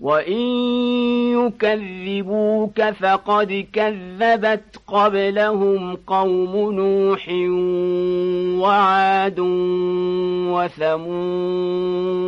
وإن يكذبوك فقد كذبت قبلهم قوم نوح وعاد وثمود